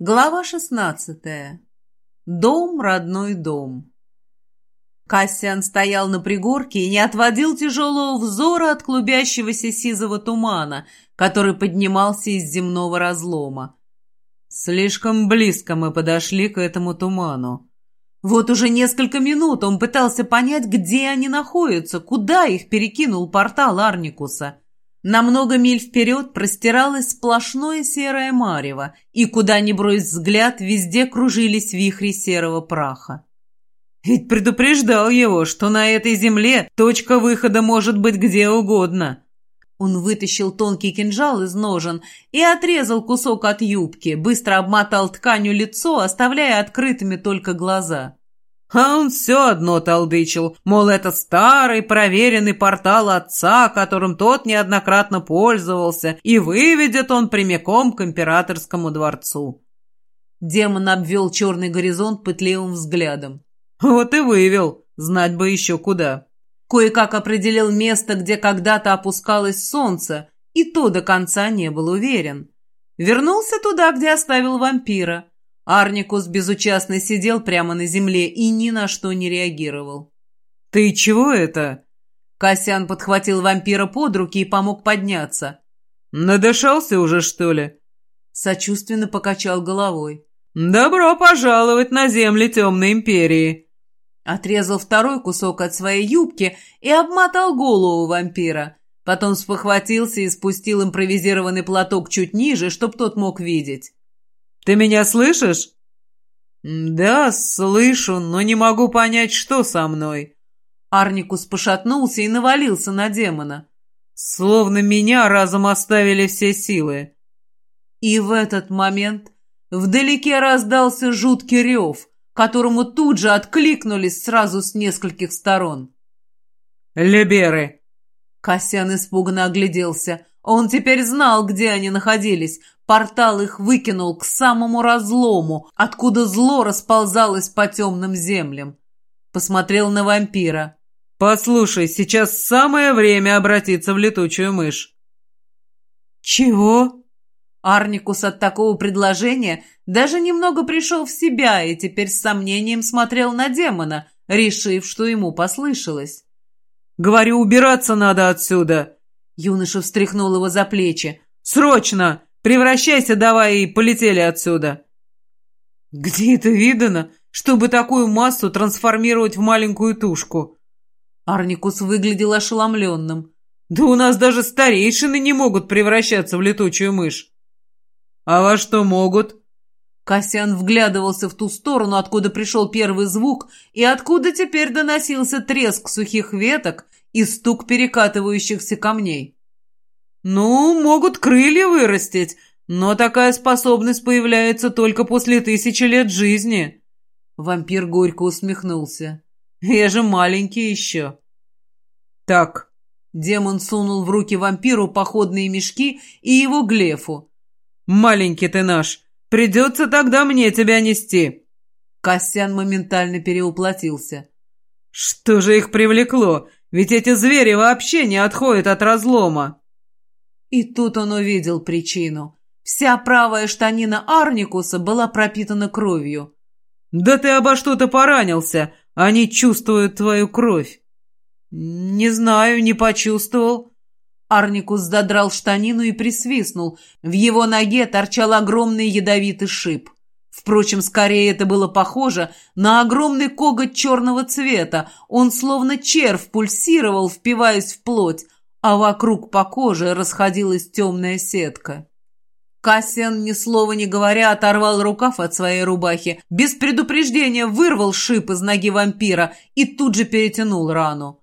Глава шестнадцатая. Дом, родной дом. Кассиан стоял на пригорке и не отводил тяжелого взора от клубящегося сизого тумана, который поднимался из земного разлома. Слишком близко мы подошли к этому туману. Вот уже несколько минут он пытался понять, где они находятся, куда их перекинул портал Арникуса — на много миль вперед простиралось сплошное серое марево, и куда ни брось взгляд, везде кружились вихри серого праха. Ведь предупреждал его, что на этой земле точка выхода может быть где угодно. Он вытащил тонкий кинжал из ножен и отрезал кусок от юбки, быстро обмотал тканью лицо, оставляя открытыми только глаза. А он все одно толдычил, мол, это старый проверенный портал отца, которым тот неоднократно пользовался, и выведет он прямиком к императорскому дворцу. Демон обвел черный горизонт пытливым взглядом. Вот и вывел, знать бы еще куда. Кое-как определил место, где когда-то опускалось солнце, и то до конца не был уверен. Вернулся туда, где оставил вампира – Арникус безучастно сидел прямо на земле и ни на что не реагировал. «Ты чего это?» Касян подхватил вампира под руки и помог подняться. «Надышался уже, что ли?» Сочувственно покачал головой. «Добро пожаловать на земли Темной Империи!» Отрезал второй кусок от своей юбки и обмотал голову вампира. Потом спохватился и спустил импровизированный платок чуть ниже, чтоб тот мог видеть. Ты меня слышишь?» «Да, слышу, но не могу понять, что со мной». Арникус пошатнулся и навалился на демона. Словно меня разом оставили все силы. И в этот момент вдалеке раздался жуткий рев, которому тут же откликнулись сразу с нескольких сторон. «Леберы!» Касян испуганно огляделся. Он теперь знал, где они находились, Портал их выкинул к самому разлому, откуда зло расползалось по темным землям. Посмотрел на вампира. «Послушай, сейчас самое время обратиться в летучую мышь». «Чего?» Арникус от такого предложения даже немного пришел в себя и теперь с сомнением смотрел на демона, решив, что ему послышалось. «Говорю, убираться надо отсюда!» Юноша встряхнул его за плечи. «Срочно! Превращайся давай и полетели отсюда!» «Где это видано, чтобы такую массу трансформировать в маленькую тушку?» Арникус выглядел ошеломленным. «Да у нас даже старейшины не могут превращаться в летучую мышь!» «А во что могут?» Касян вглядывался в ту сторону, откуда пришел первый звук, и откуда теперь доносился треск сухих веток и стук перекатывающихся камней. «Ну, могут крылья вырастить, но такая способность появляется только после тысячи лет жизни». Вампир горько усмехнулся. «Я же маленький еще». «Так». Демон сунул в руки вампиру походные мешки и его глефу. «Маленький ты наш. Придется тогда мне тебя нести». Костян моментально переуплотился. «Что же их привлекло? Ведь эти звери вообще не отходят от разлома». И тут он увидел причину. Вся правая штанина Арникуса была пропитана кровью. «Да ты обо что-то поранился! Они чувствуют твою кровь!» «Не знаю, не почувствовал». Арникус задрал штанину и присвистнул. В его ноге торчал огромный ядовитый шип. Впрочем, скорее это было похоже на огромный коготь черного цвета. Он словно червь пульсировал, впиваясь в плоть, а вокруг по коже расходилась темная сетка. Кассиан, ни слова не говоря, оторвал рукав от своей рубахи, без предупреждения вырвал шип из ноги вампира и тут же перетянул рану.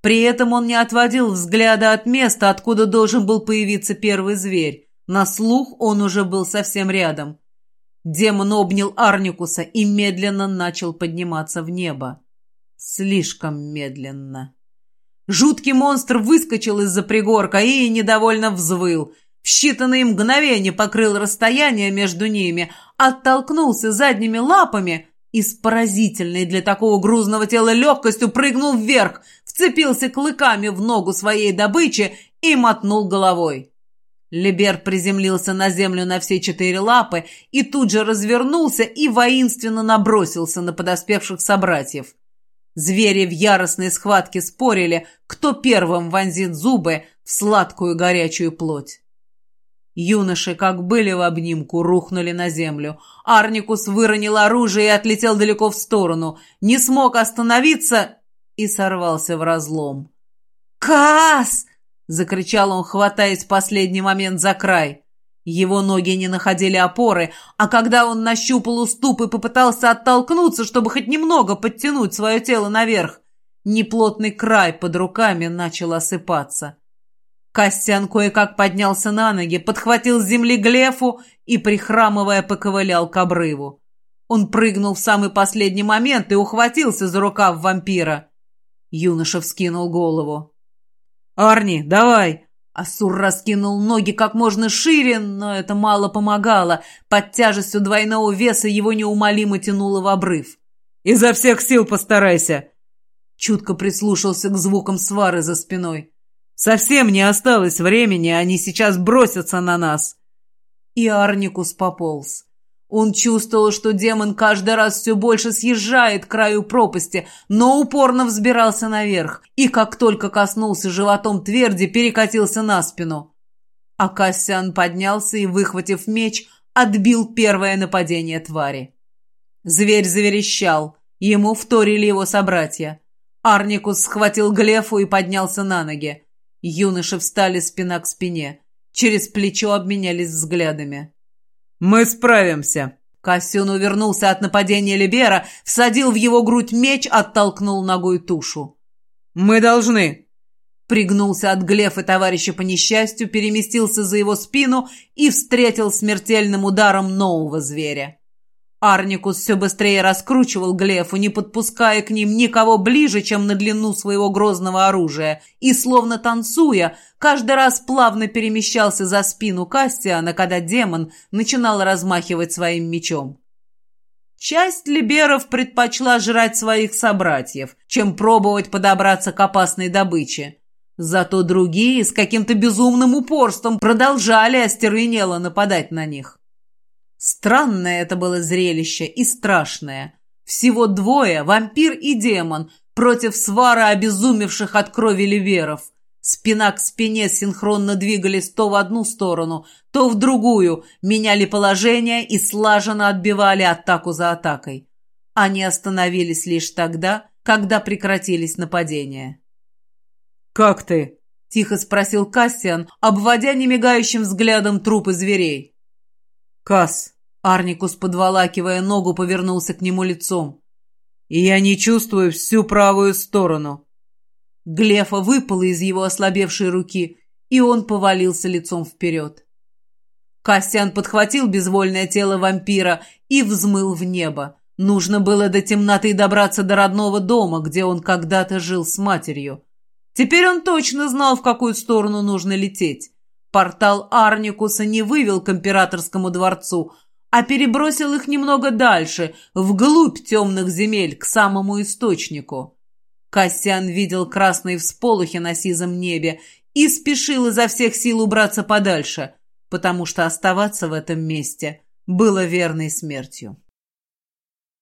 При этом он не отводил взгляда от места, откуда должен был появиться первый зверь. На слух он уже был совсем рядом. Демон обнял Арникуса и медленно начал подниматься в небо. Слишком медленно. Жуткий монстр выскочил из-за пригорка и недовольно взвыл. В считанные мгновения покрыл расстояние между ними, оттолкнулся задними лапами и с поразительной для такого грузного тела легкостью прыгнул вверх, вцепился клыками в ногу своей добычи и мотнул головой. Либер приземлился на землю на все четыре лапы и тут же развернулся и воинственно набросился на подоспевших собратьев. Звери в яростной схватке спорили, кто первым вонзит зубы в сладкую горячую плоть. Юноши, как были в обнимку, рухнули на землю. Арникус выронил оружие и отлетел далеко в сторону. Не смог остановиться и сорвался в разлом. «Каас!» — закричал он, хватаясь в последний момент за край. Его ноги не находили опоры, а когда он нащупал уступ и попытался оттолкнуться, чтобы хоть немного подтянуть свое тело наверх, неплотный край под руками начал осыпаться. Костян кое-как поднялся на ноги, подхватил с земли Глефу и, прихрамывая, поковылял к обрыву. Он прыгнул в самый последний момент и ухватился за рукав вампира. Юноша вскинул голову. «Арни, давай!» Асур раскинул ноги как можно шире, но это мало помогало. Под тяжестью двойного веса его неумолимо тянуло в обрыв. «Изо всех сил постарайся!» Чутко прислушался к звукам свары за спиной. «Совсем не осталось времени, они сейчас бросятся на нас!» И Арникус пополз. Он чувствовал, что демон каждый раз все больше съезжает к краю пропасти, но упорно взбирался наверх, и как только коснулся животом тверди, перекатился на спину. А Кассиан поднялся и, выхватив меч, отбил первое нападение твари. Зверь заверещал, ему вторили его собратья. Арникус схватил Глефу и поднялся на ноги. Юноши встали спина к спине, через плечо обменялись взглядами. «Мы справимся!» Кассион увернулся от нападения Либера, всадил в его грудь меч, оттолкнул ногой тушу. «Мы должны!» Пригнулся от Глефа товарища по несчастью, переместился за его спину и встретил смертельным ударом нового зверя. Арникус все быстрее раскручивал Глефу, не подпуская к ним никого ближе, чем на длину своего грозного оружия, и, словно танцуя, каждый раз плавно перемещался за спину Кастиана, когда демон начинал размахивать своим мечом. Часть либеров предпочла жрать своих собратьев, чем пробовать подобраться к опасной добыче. Зато другие с каким-то безумным упорством продолжали остервенело нападать на них. Странное это было зрелище и страшное. Всего двое, вампир и демон, против свара обезумевших от крови ливеров. Спина к спине синхронно двигались то в одну сторону, то в другую, меняли положение и слаженно отбивали атаку за атакой. Они остановились лишь тогда, когда прекратились нападения. «Как ты?» — тихо спросил Кассиан, обводя немигающим взглядом трупы зверей. «Касс!» — Арникус, подволакивая ногу, повернулся к нему лицом. «И я не чувствую всю правую сторону». Глефа выпала из его ослабевшей руки, и он повалился лицом вперед. Кассиан подхватил безвольное тело вампира и взмыл в небо. Нужно было до темноты добраться до родного дома, где он когда-то жил с матерью. Теперь он точно знал, в какую сторону нужно лететь. Портал Арникуса не вывел к императорскому дворцу, а перебросил их немного дальше, вглубь темных земель, к самому источнику. Кассиан видел красные всполохи на сизом небе и спешил изо всех сил убраться подальше, потому что оставаться в этом месте было верной смертью.